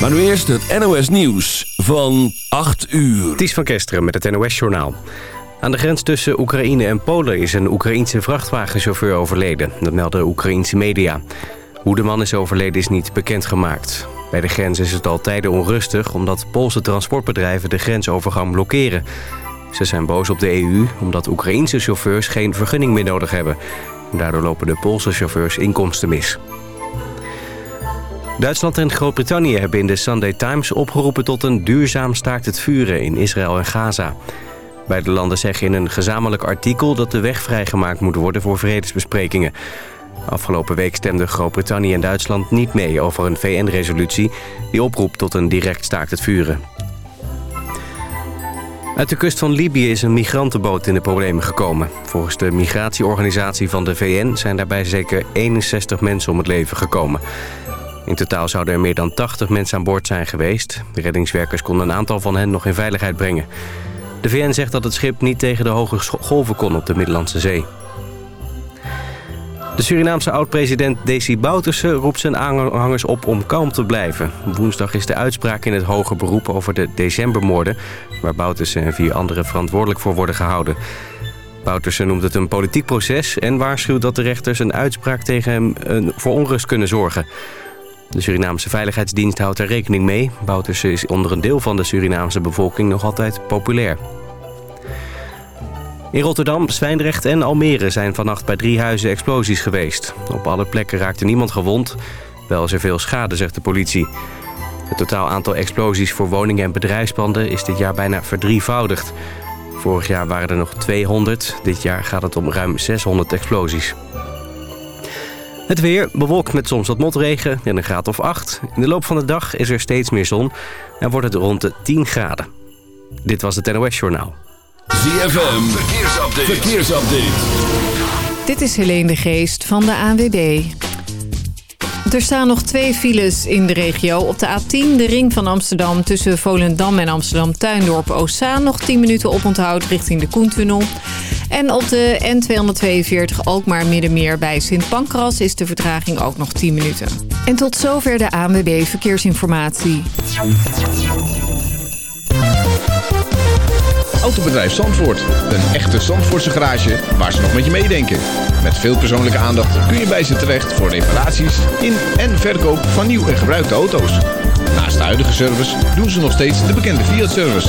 Maar nu eerst het NOS Nieuws van 8 uur. Ties van Kesteren met het NOS Journaal. Aan de grens tussen Oekraïne en Polen is een Oekraïense vrachtwagenchauffeur overleden. Dat melden Oekraïense media. Hoe de man is overleden is niet bekendgemaakt. Bij de grens is het al tijden onrustig... omdat Poolse transportbedrijven de grensovergang blokkeren. Ze zijn boos op de EU omdat Oekraïense chauffeurs geen vergunning meer nodig hebben. Daardoor lopen de Poolse chauffeurs inkomsten mis. Duitsland en Groot-Brittannië hebben in de Sunday Times opgeroepen tot een duurzaam staakt het vuren in Israël en Gaza. Beide landen zeggen in een gezamenlijk artikel dat de weg vrijgemaakt moet worden voor vredesbesprekingen. Afgelopen week stemden Groot-Brittannië en Duitsland niet mee over een VN-resolutie die oproept tot een direct staakt het vuren. Uit de kust van Libië is een migrantenboot in de problemen gekomen. Volgens de migratieorganisatie van de VN zijn daarbij zeker 61 mensen om het leven gekomen. In totaal zouden er meer dan 80 mensen aan boord zijn geweest. De reddingswerkers konden een aantal van hen nog in veiligheid brengen. De VN zegt dat het schip niet tegen de hoge golven kon op de Middellandse Zee. De Surinaamse oud-president Desi Bouterse roept zijn aanhangers op om kalm te blijven. Woensdag is de uitspraak in het hoger beroep over de decembermoorden... waar Bouterse en vier anderen verantwoordelijk voor worden gehouden. Bouterse noemt het een politiek proces... en waarschuwt dat de rechters een uitspraak tegen hem voor onrust kunnen zorgen. De Surinaamse Veiligheidsdienst houdt er rekening mee. Bouterse is onder een deel van de Surinaamse bevolking nog altijd populair. In Rotterdam, Zwijndrecht en Almere zijn vannacht bij drie huizen explosies geweest. Op alle plekken raakte niemand gewond. Wel is er veel schade, zegt de politie. Het totaal aantal explosies voor woningen en bedrijfspanden is dit jaar bijna verdrievoudigd. Vorig jaar waren er nog 200. Dit jaar gaat het om ruim 600 explosies. Het weer bewolkt met soms wat motregen en een graad of 8. In de loop van de dag is er steeds meer zon en wordt het rond de 10 graden. Dit was het NOS Journaal. ZFM, verkeersupdate. verkeersupdate. Dit is Helene de Geest van de ANWB. Er staan nog twee files in de regio. Op de A10, de ring van Amsterdam tussen Volendam en Amsterdam-Tuindorp Oostzaan. Nog 10 minuten oponthoud richting de Koentunnel. En op de N242 Alkmaar Middenmeer bij Sint Pancras is de vertraging ook nog 10 minuten. En tot zover de ANWB Verkeersinformatie. Autobedrijf Zandvoort. Een echte Zandvoortse garage waar ze nog met je meedenken. Met veel persoonlijke aandacht kun je bij ze terecht voor reparaties in en verkoop van nieuw en gebruikte auto's. Naast de huidige service doen ze nog steeds de bekende Fiat-service.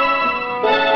You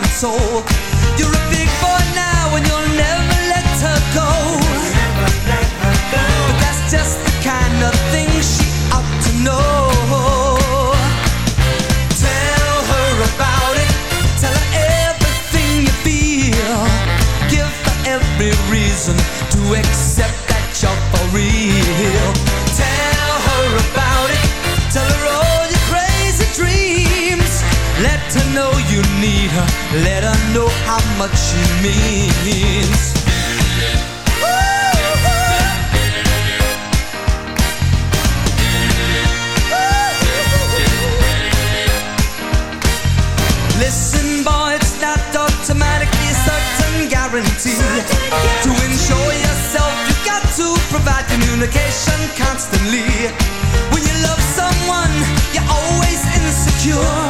console. You're a big boy now and you'll never let her go. Never let her go. But that's just the kind of she ought to know. Tell her about it. Tell her everything you feel. Give her every reason to need her, let her know how much she means. Listen, boy, it's not automatically a certain guarantee. To ensure yourself, you've got to provide communication constantly. When you love someone, you're always insecure.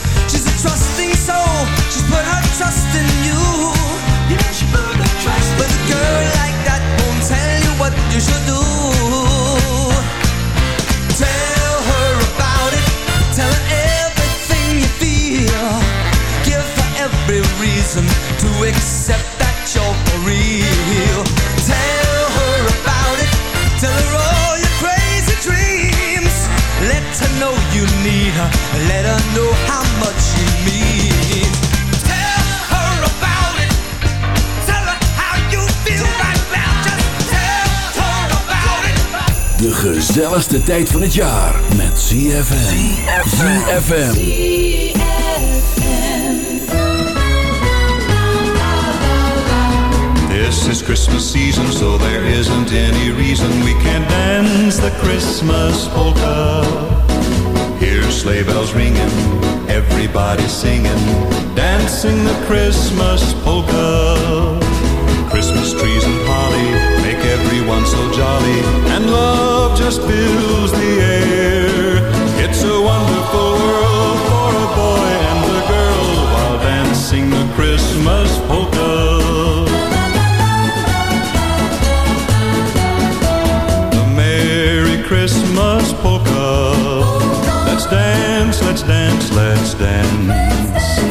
trusting soul. She's put her trust in you. Yeah, she put her trust But a girl like that won't tell you what you should do. Tell her about it. Tell her everything you feel. Give her every reason to accept that you're for real. Tell her about it. Tell her all your crazy dreams. Let her know you need her. Let her know how much you De gezelligste tijd van het jaar met ZFM. ZFM. This is Christmas season, so there isn't any reason we can't dance the Christmas polka. Hear sleigh bells ringing, everybody singing, dancing the Christmas polka. Christmas trees and holly make everyone so jolly, and love just fills the air. It's a wonderful world for a boy and a girl while dancing the Christmas polka. A Merry Christmas polka. Let's dance, let's dance, let's dance.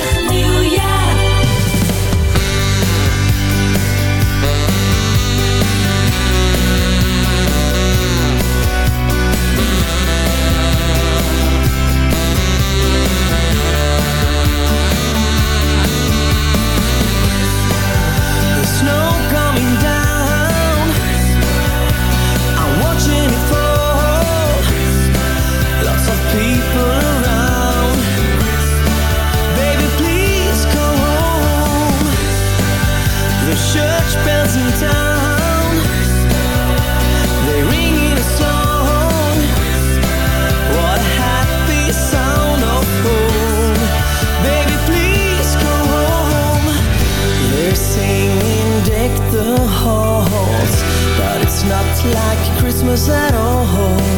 was that all?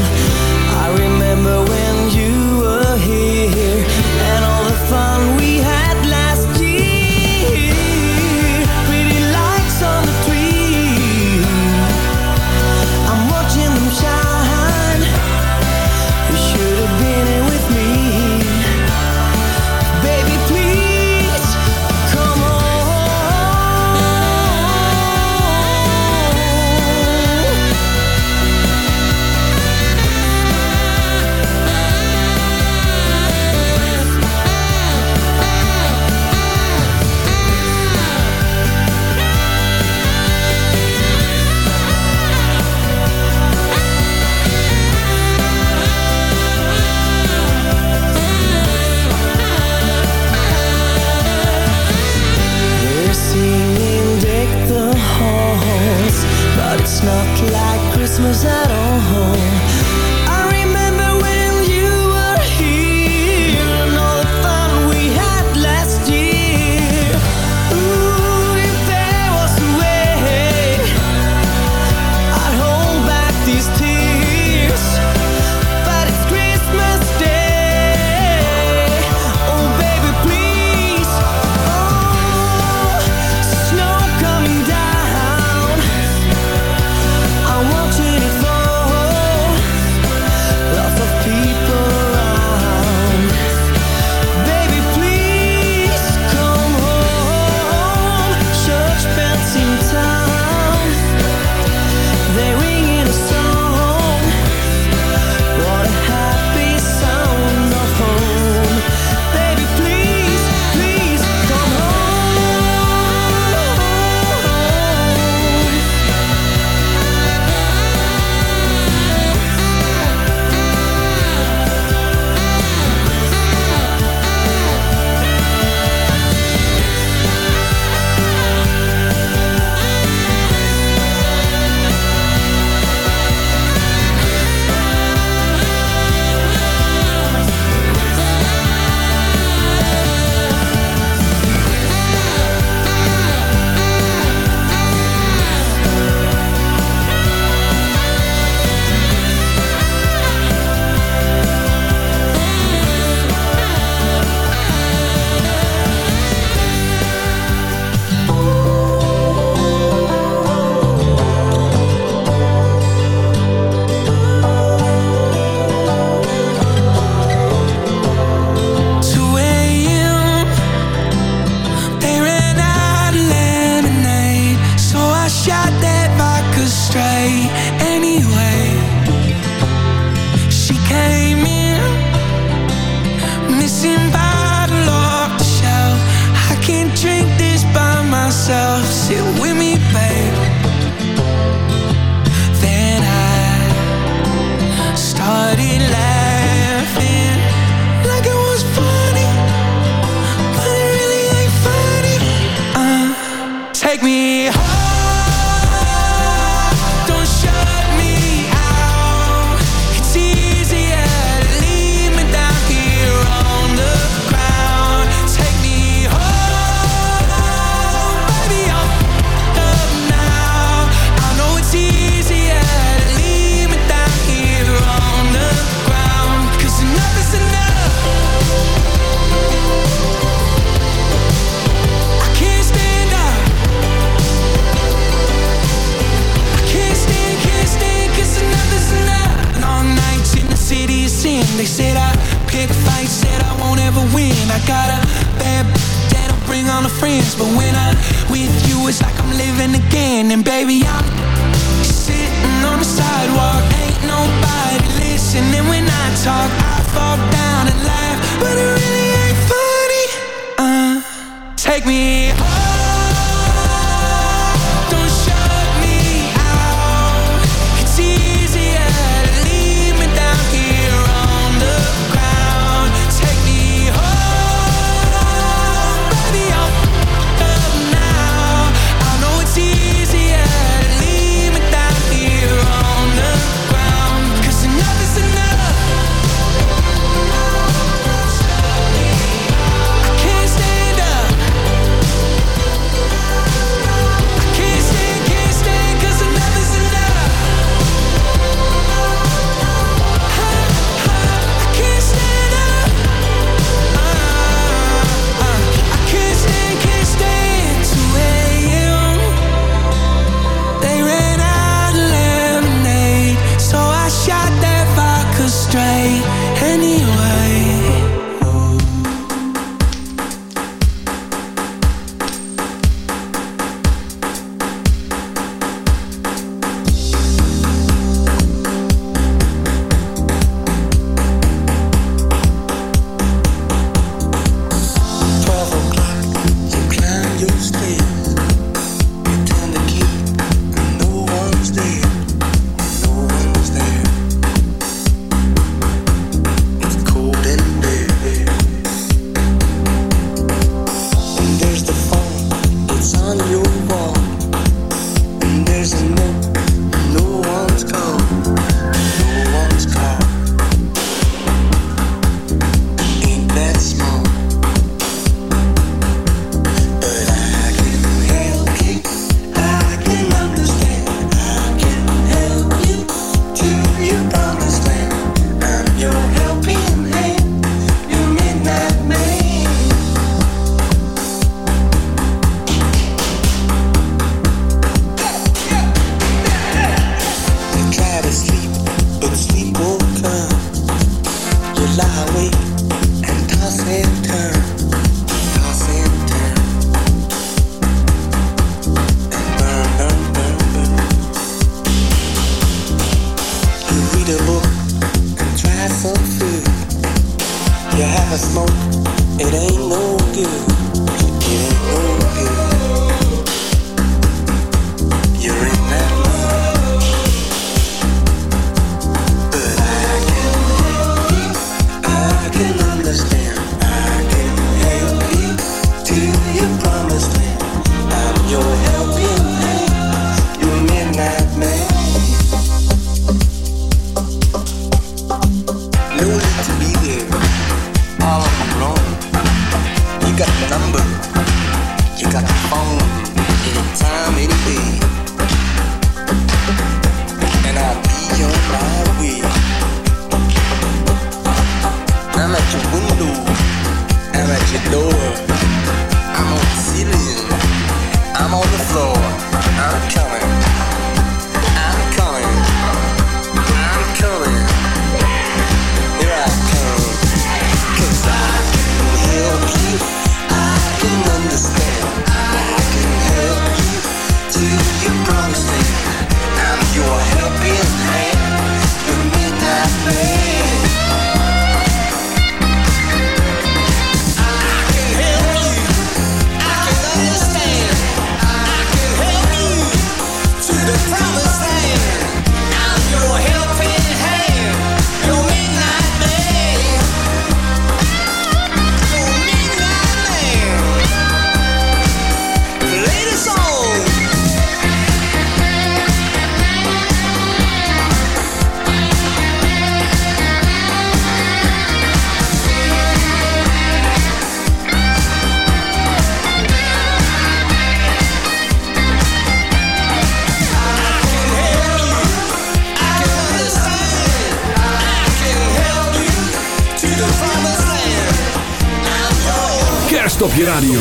Je radio.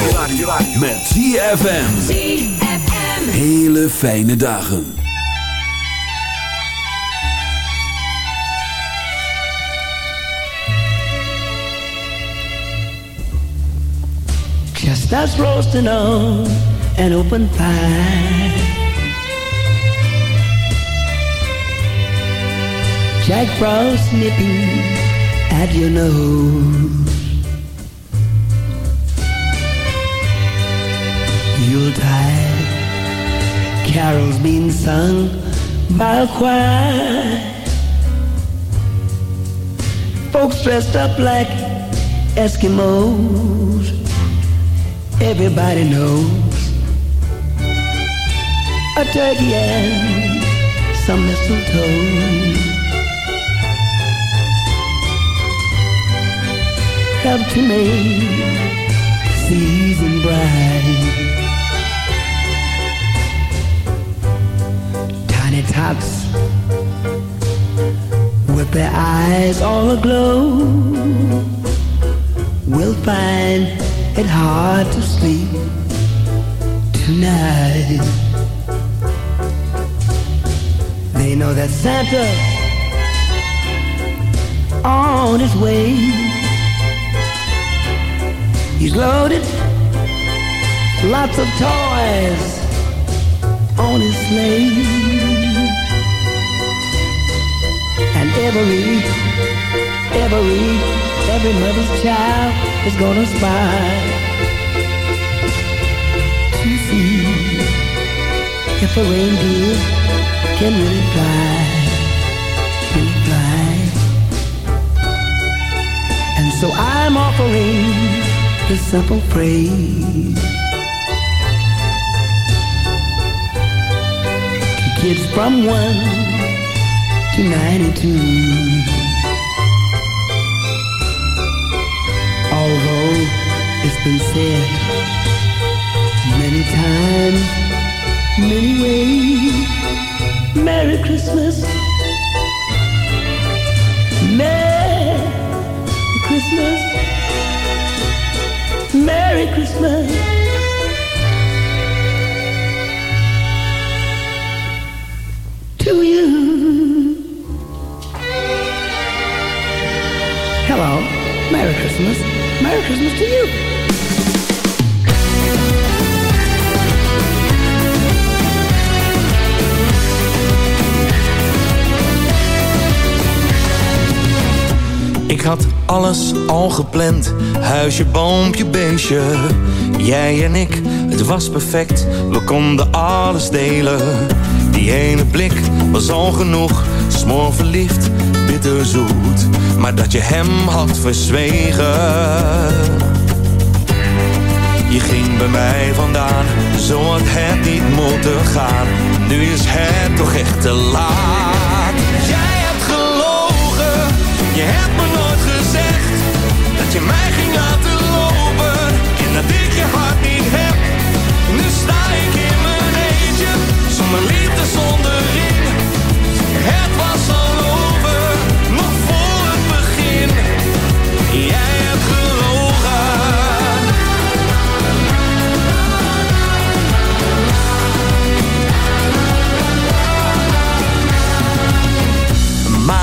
Met ZFM. Hele fijne dagen. Chestnuts roasting on an open fire. Jack Frost nipping at your nose. Yuletide carols being sung by a choir. Folks dressed up like Eskimos. Everybody knows a turkey and some mistletoe. help to make season bright. Tots with their eyes all aglow will find it hard to sleep tonight. They know that Santa on his way He's loaded lots of toys on his sleigh. Every, every, every mother's child is gonna spy to see if a reindeer can really fly, really fly. And so I'm offering the simple phrase to kids from one to ninety-two. Although it's been said many times, many ways, Merry Christmas, Merry Christmas. Merry Christmas. To you. Merry Christmas. Merry Christmas to you. Ik had alles al gepland. Huisje, boompje, beestje. Jij en ik, het was perfect. We konden alles delen. Die ene blik was al genoeg. Smoor verliefd, bitterzoet. Maar dat je hem had verzwegen. Je ging bij mij vandaan, zo had het niet moeten gaan. Nu is het toch echt te laat. Jij hebt gelogen, je hebt me nooit gezegd dat je mij ging laten lopen en dat ik je hart niet heb. Nu sta ik in mijn eentje, zonder liefde, zonder ring. Het was al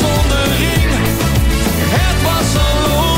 Zonder ring. Het was al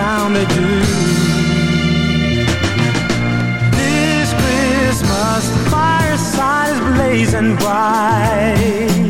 time to do This Christmas, the fireside is blazing bright.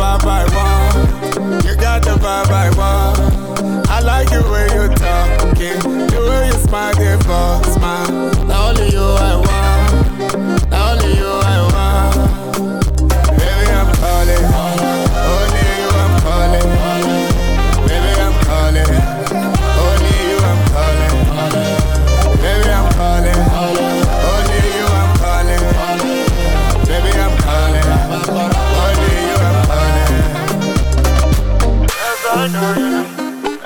vibe I want. You got the vibe I want. I like the way you talking, the way you smile, give us smile.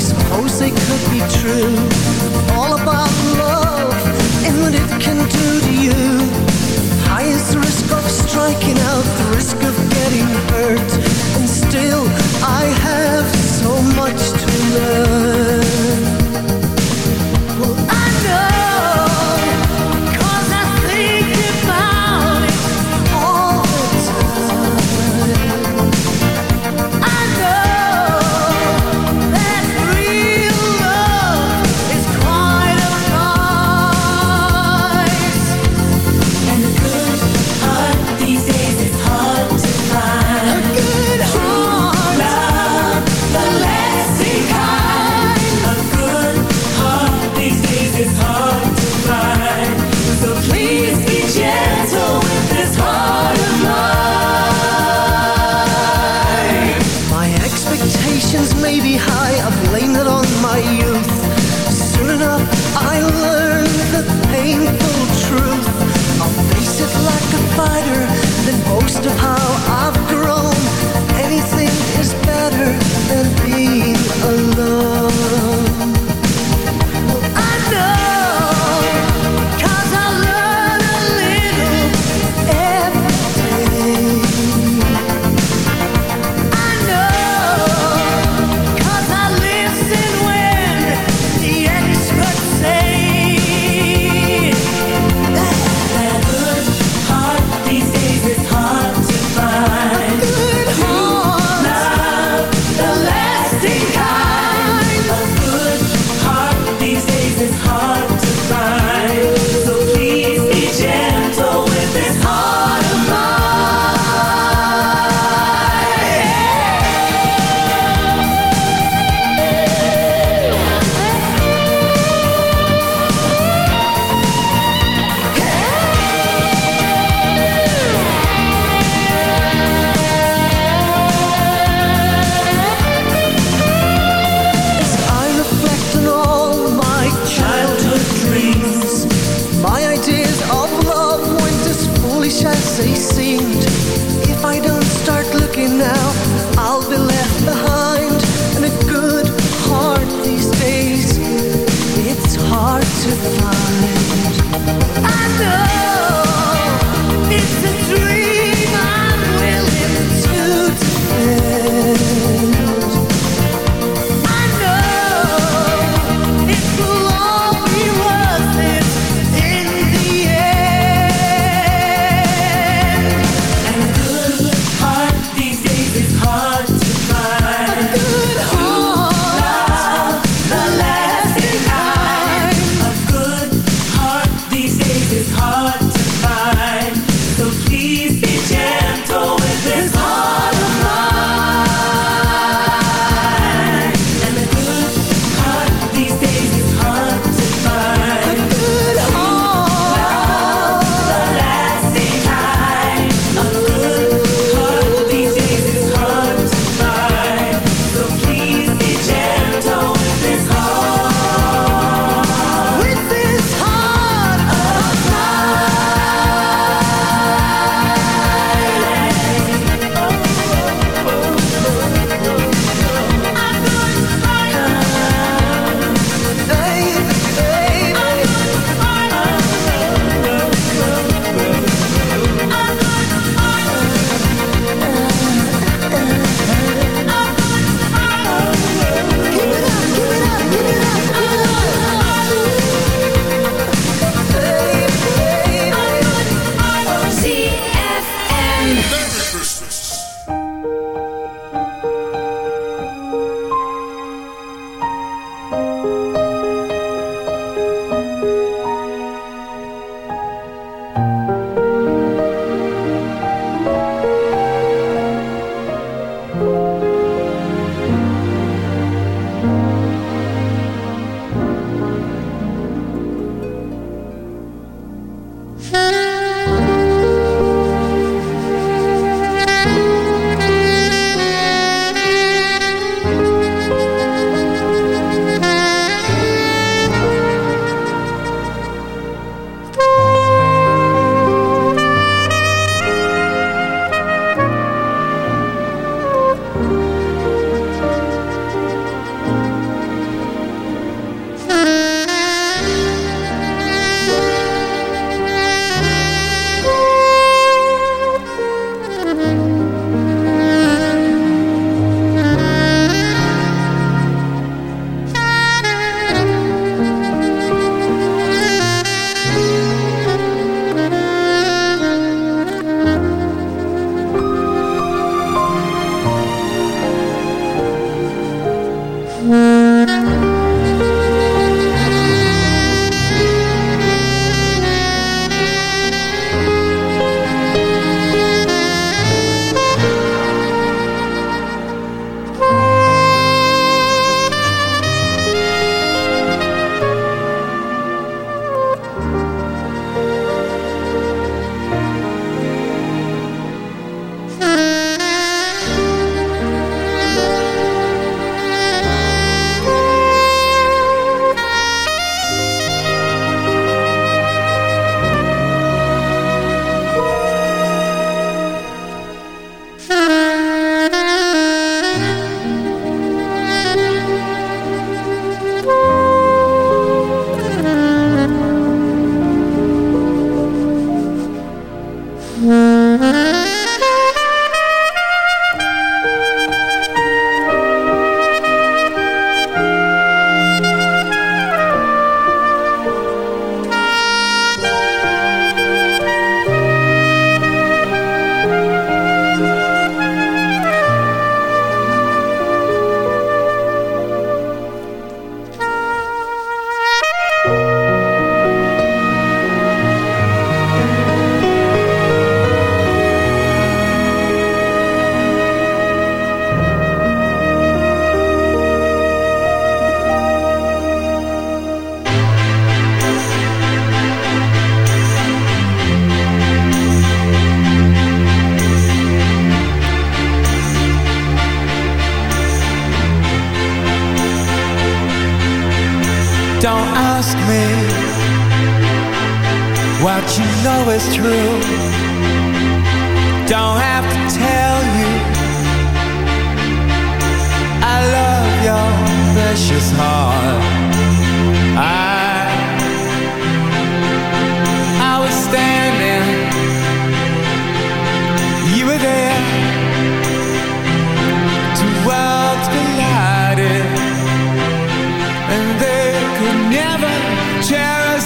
I suppose they could be true. All about love and what it can do to you. High is the risk of striking out The risk of getting hurt. And still I have so much to learn.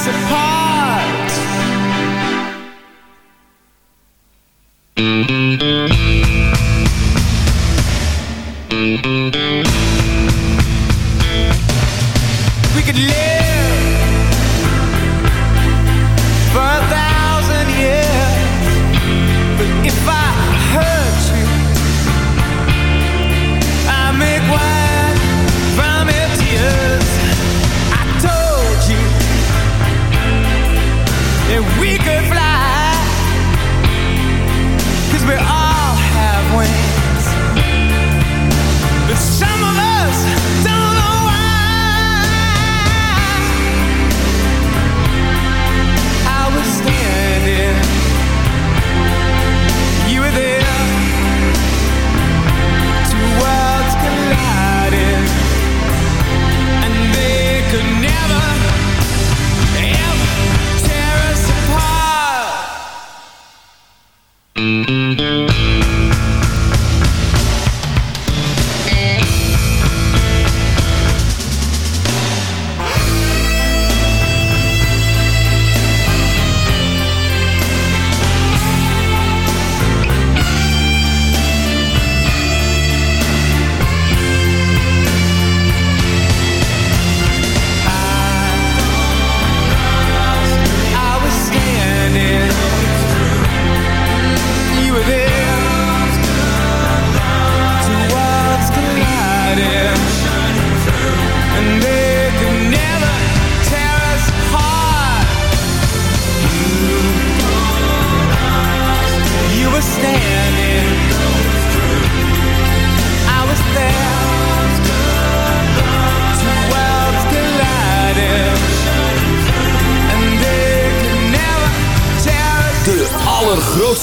apart.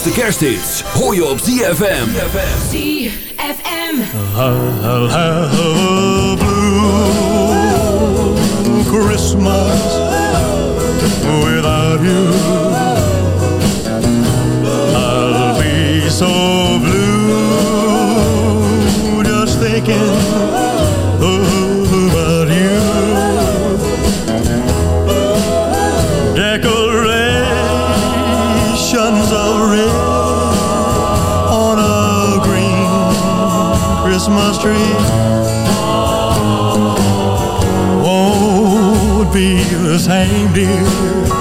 grootste kersthits hoor je op ZFM. ZFM. Have a blue Christmas without you. I'll be so blue just thinking. street. Won't be the same, dear.